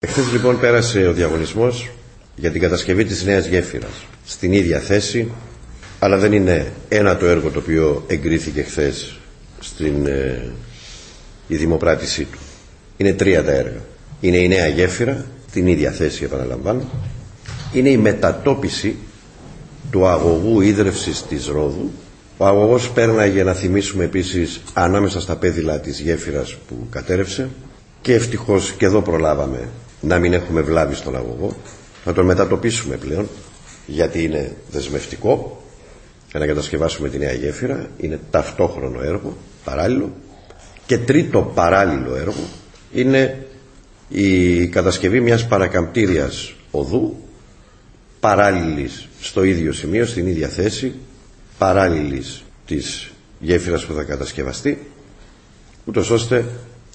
Εχθές λοιπόν πέρασε ο διαγωνισμός για την κατασκευή της νέας γέφυρας στην ίδια θέση αλλά δεν είναι ένα το έργο το οποίο εγκρίθηκε χθες στην ε, η δημοπράτησή του. Είναι τρία τα έργα. Είναι η νέα γέφυρα, την ίδια θέση επαναλαμβάνω. Είναι η μετατόπιση του αγωγού ίδρυυσης της Ρόδου. Ο αγωγός πέρναγε να θυμίσουμε επίσης ανάμεσα στα πέδιλα της γέφυρας που κατέρευσε και ευτυχώς και εδώ προλάβαμε να μην έχουμε βλάβη στον αγωγό. Θα τον μετατοπίσουμε πλέον γιατί είναι δεσμευτικό για να κατασκευάσουμε τη νέα γέφυρα. Είναι ταυτόχρονο έργο, παράλληλο. Και τρίτο παράλληλο έργο είναι η κατασκευή μιας παρακαμπτήριας οδού παράλληλης στο ίδιο σημείο, στην ίδια θέση παράλληλης της γέφυρας που θα κατασκευαστεί ούτως ώστε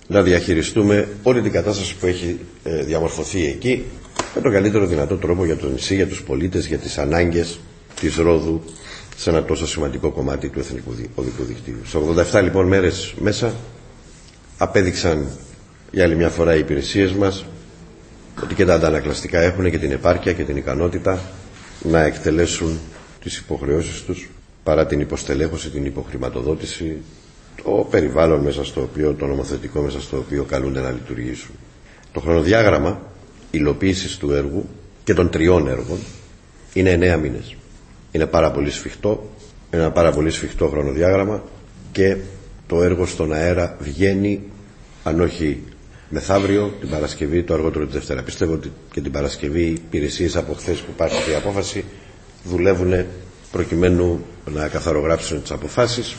να διαχειριστούμε όλη την κατάσταση που έχει ε, διαμορφωθεί εκεί με τον καλύτερο δυνατό τρόπο για το νησί, για τους πολίτες, για τις ανάγκες της Ρόδου σε ένα τόσο σημαντικό κομμάτι του Εθνικού Οδικού Δικτύου. Σε 87 λοιπόν μέρες μέσα απέδειξαν για άλλη μια φορά οι υπηρεσίες μας ότι και τα αντανακλαστικά έχουν και την επάρκεια και την ικανότητα να εκτελέσουν τις υποχρεώσεις τους παρά την υποστελέχωση, την υποχρηματοδότηση το περιβάλλον μέσα στο οποίο, το νομοθετικό μέσα στο οποίο καλούνται να λειτουργήσουν. Το χρονοδιάγραμμα υλοποίησης του έργου και των τριών έργων είναι εννέα μήνες. Είναι πάρα πολύ σφιχτό, ένα πάρα πολύ σφιχτό χρονοδιάγραμμα και το έργο στον αέρα βγαίνει αν όχι μεθαύριο, την Παρασκευή, το αργότερο τη Δευτέρα. Πιστεύω ότι και την Παρασκευή οι υπηρεσίες από χθες που υπάρχει η απόφαση δουλεύουν προκειμένου να καθαρογράψουν τις αποφάσεις